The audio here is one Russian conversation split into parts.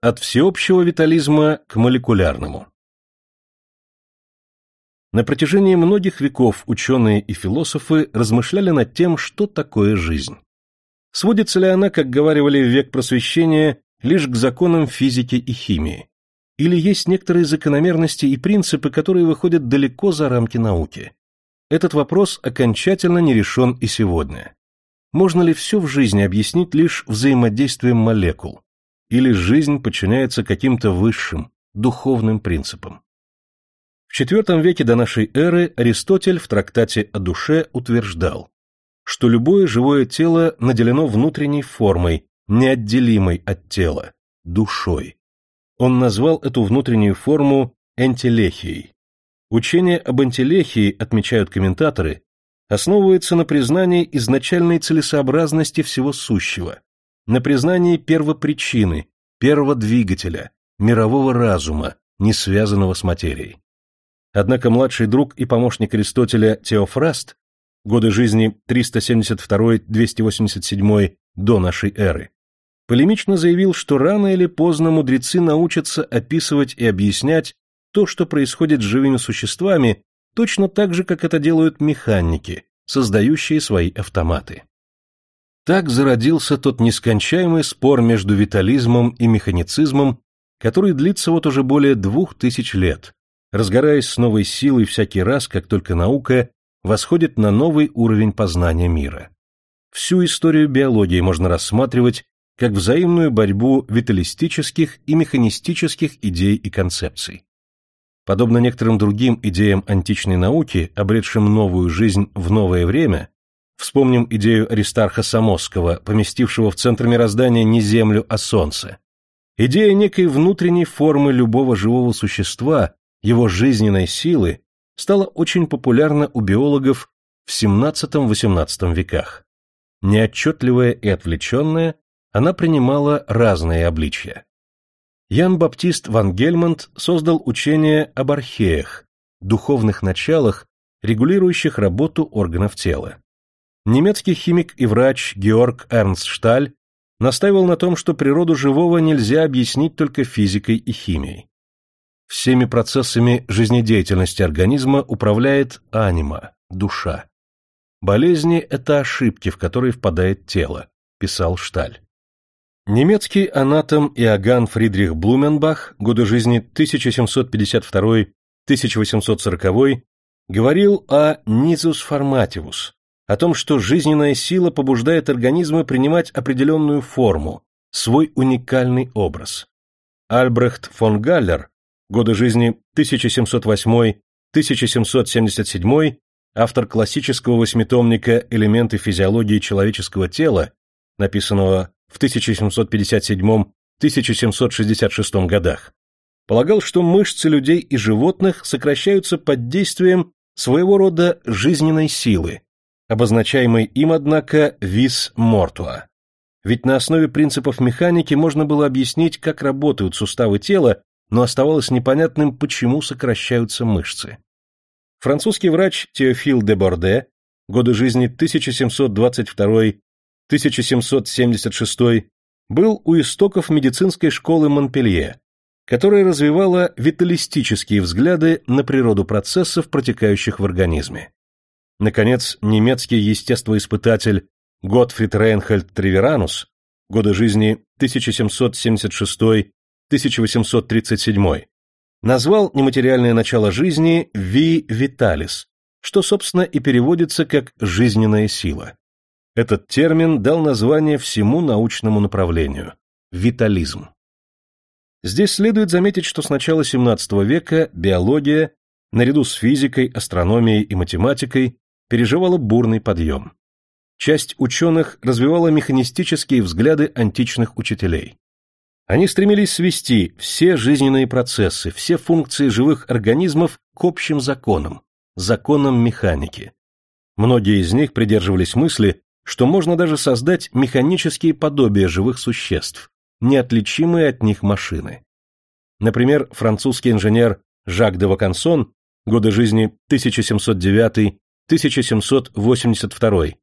От всеобщего витализма к молекулярному. На протяжении многих веков ученые и философы размышляли над тем, что такое жизнь. Сводится ли она, как говаривали в век просвещения, лишь к законам физики и химии? Или есть некоторые закономерности и принципы, которые выходят далеко за рамки науки? Этот вопрос окончательно не решен и сегодня. Можно ли все в жизни объяснить лишь взаимодействием молекул? Или жизнь подчиняется каким-то высшим, духовным принципам. В IV веке до нашей эры Аристотель в трактате о душе утверждал, что любое живое тело наделено внутренней формой, неотделимой от тела, душой. Он назвал эту внутреннюю форму энтелехией. Учение об энтелехии, отмечают комментаторы, основывается на признании изначальной целесообразности всего сущего, на признании первопричины, первого двигателя, мирового разума, не связанного с материей. Однако младший друг и помощник Аристотеля Теофраст, годы жизни 372-287 до нашей эры, полемично заявил, что рано или поздно мудрецы научатся описывать и объяснять то, что происходит с живыми существами, точно так же, как это делают механики, создающие свои автоматы. Так зародился тот нескончаемый спор между витализмом и механицизмом, который длится вот уже более двух тысяч лет, разгораясь с новой силой всякий раз, как только наука восходит на новый уровень познания мира. Всю историю биологии можно рассматривать как взаимную борьбу виталистических и механистических идей и концепций. Подобно некоторым другим идеям античной науки, обретшим новую жизнь в новое время, Вспомним идею Аристарха Самосского, поместившего в центр мироздания не Землю, а Солнце. Идея некой внутренней формы любого живого существа, его жизненной силы, стала очень популярна у биологов в XVII-XVIII веках. Неотчетливая и отвлеченная, она принимала разные обличья. Ян Баптист ван Гельмонт создал учение об археях, духовных началах, регулирующих работу органов тела. Немецкий химик и врач Георг Эрнст Шталь настаивал на том, что природу живого нельзя объяснить только физикой и химией. Всеми процессами жизнедеятельности организма управляет анима, душа. Болезни – это ошибки, в которые впадает тело, писал Шталь. Немецкий анатом Иоганн Фридрих Блуменбах, годы жизни 1752-1840, говорил о «низус формативус», о том, что жизненная сила побуждает организмы принимать определенную форму, свой уникальный образ. Альбрехт фон Галлер, годы жизни 1708-1777, автор классического восьмитомника «Элементы физиологии человеческого тела», написанного в 1757-1766 годах, полагал, что мышцы людей и животных сокращаются под действием своего рода жизненной силы, обозначаемый им, однако, вис мортуа. Ведь на основе принципов механики можно было объяснить, как работают суставы тела, но оставалось непонятным, почему сокращаются мышцы. Французский врач Теофил де Борде, годы жизни 1722-1776, был у истоков медицинской школы Монпелье, которая развивала виталистические взгляды на природу процессов, протекающих в организме. Наконец, немецкий естествоиспытатель Готфрид Рейнхольд Триверанус, годы жизни 1776-1837, назвал нематериальное начало жизни «ви виталис», что, собственно, и переводится как «жизненная сила». Этот термин дал название всему научному направлению – витализм. Здесь следует заметить, что с начала XVII века биология, наряду с физикой, астрономией и математикой, переживала бурный подъем. Часть ученых развивала механистические взгляды античных учителей. Они стремились свести все жизненные процессы, все функции живых организмов к общим законам, законам механики. Многие из них придерживались мысли, что можно даже создать механические подобия живых существ, неотличимые от них машины. Например, французский инженер Жак де Вакансон, годы жизни 1709 1782,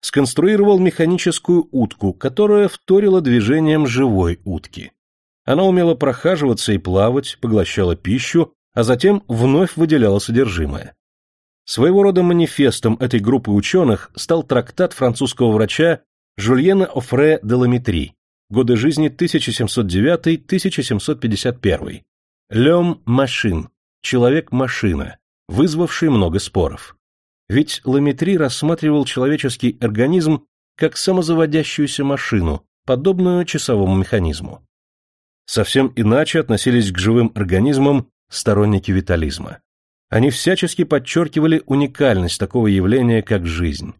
сконструировал механическую утку, которая вторила движением живой утки. Она умела прохаживаться и плавать, поглощала пищу, а затем вновь выделяла содержимое. Своего рода манифестом этой группы ученых стал трактат французского врача Жульена Офре де Ламетри, годы жизни 1709-1751. Лем Машин, человек-машина, вызвавший много споров. Ведь Ламетри рассматривал человеческий организм как самозаводящуюся машину, подобную часовому механизму. Совсем иначе относились к живым организмам сторонники витализма. Они всячески подчеркивали уникальность такого явления, как жизнь.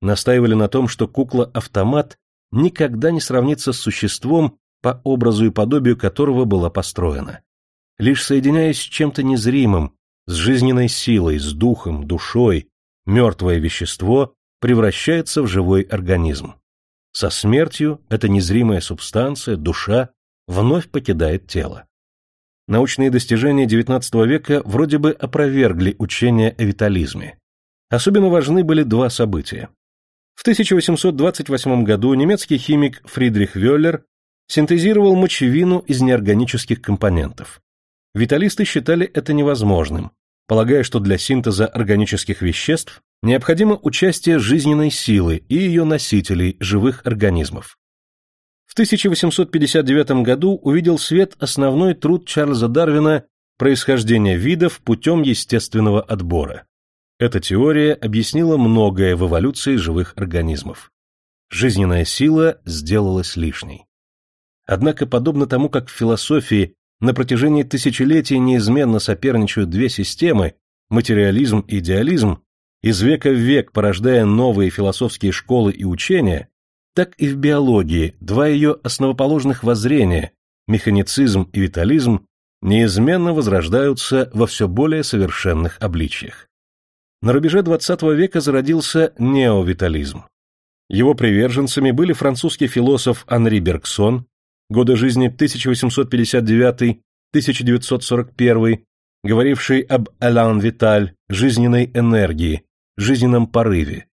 Настаивали на том, что кукла-автомат никогда не сравнится с существом, по образу и подобию которого была построена. Лишь соединяясь с чем-то незримым, с жизненной силой, с духом, душой, мертвое вещество превращается в живой организм. Со смертью эта незримая субстанция, душа, вновь покидает тело. Научные достижения XIX века вроде бы опровергли учение о витализме. Особенно важны были два события. В 1828 году немецкий химик Фридрих Вёллер синтезировал мочевину из неорганических компонентов. Виталисты считали это невозможным, полагая, что для синтеза органических веществ необходимо участие жизненной силы и ее носителей, живых организмов. В 1859 году увидел свет основной труд Чарльза Дарвина «Происхождение видов путем естественного отбора». Эта теория объяснила многое в эволюции живых организмов. Жизненная сила сделалась лишней. Однако, подобно тому, как в философии на протяжении тысячелетий неизменно соперничают две системы, материализм и идеализм, из века в век порождая новые философские школы и учения, так и в биологии два ее основоположных воззрения, механицизм и витализм, неизменно возрождаются во все более совершенных обличьях. На рубеже XX века зародился неовитализм. Его приверженцами были французский философ Анри Бергсон, годы жизни 1859-1941, говоривший об Алан Виталь, жизненной энергии, жизненном порыве,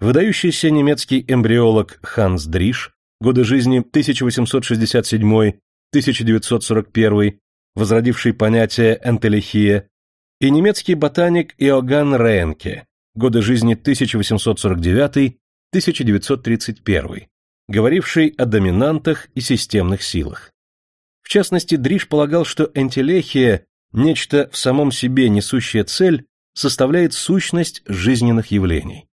выдающийся немецкий эмбриолог Ханс Дриш, годы жизни 1867-1941, возродивший понятие энтелехия, и немецкий ботаник Иоганн Рейнке, годы жизни 1849-1931, говоривший о доминантах и системных силах. В частности, Дриш полагал, что энтелехия, нечто в самом себе несущее цель, составляет сущность жизненных явлений.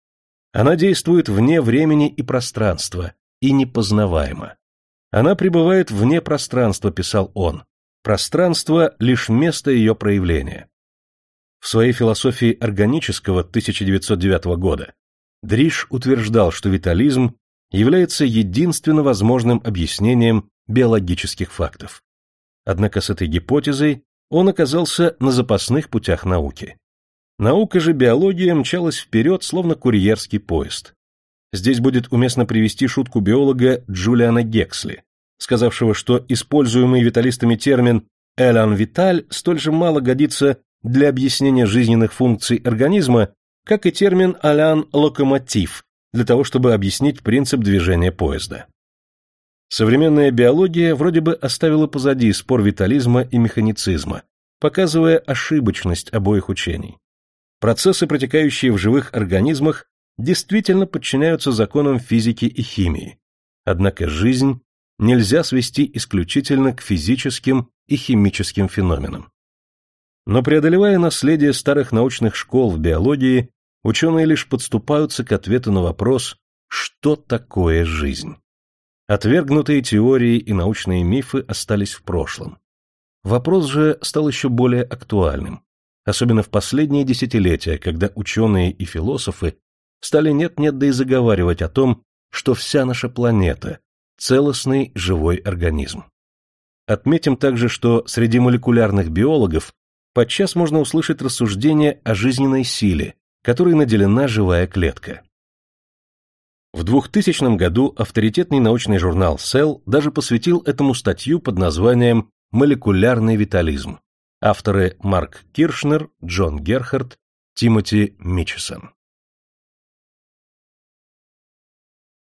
Она действует вне времени и пространства и непознаваема. Она пребывает вне пространства, писал он. Пространство – лишь место ее проявления. В своей философии органического 1909 года Дриш утверждал, что витализм является единственно возможным объяснением биологических фактов. Однако с этой гипотезой он оказался на запасных путях науки. Наука же биология мчалась вперед, словно курьерский поезд. Здесь будет уместно привести шутку биолога Джулиана Гексли, сказавшего, что используемый виталистами термин «элан виталь» столь же мало годится для объяснения жизненных функций организма, как и термин «алян локомотив» для того, чтобы объяснить принцип движения поезда. Современная биология вроде бы оставила позади спор витализма и механицизма, показывая ошибочность обоих учений. Процессы, протекающие в живых организмах, действительно подчиняются законам физики и химии. Однако жизнь нельзя свести исключительно к физическим и химическим феноменам. Но преодолевая наследие старых научных школ в биологии, ученые лишь подступаются к ответу на вопрос «что такое жизнь?». Отвергнутые теории и научные мифы остались в прошлом. Вопрос же стал еще более актуальным, особенно в последние десятилетия, когда ученые и философы стали нет-нет да и заговаривать о том, что вся наша планета – целостный живой организм. Отметим также, что среди молекулярных биологов подчас можно услышать рассуждение о жизненной силе, которой наделена живая клетка. В 2000 году авторитетный научный журнал Cell даже посвятил этому статью под названием «Молекулярный витализм». Авторы Марк Киршнер, Джон Герхард, Тимоти Митчесон.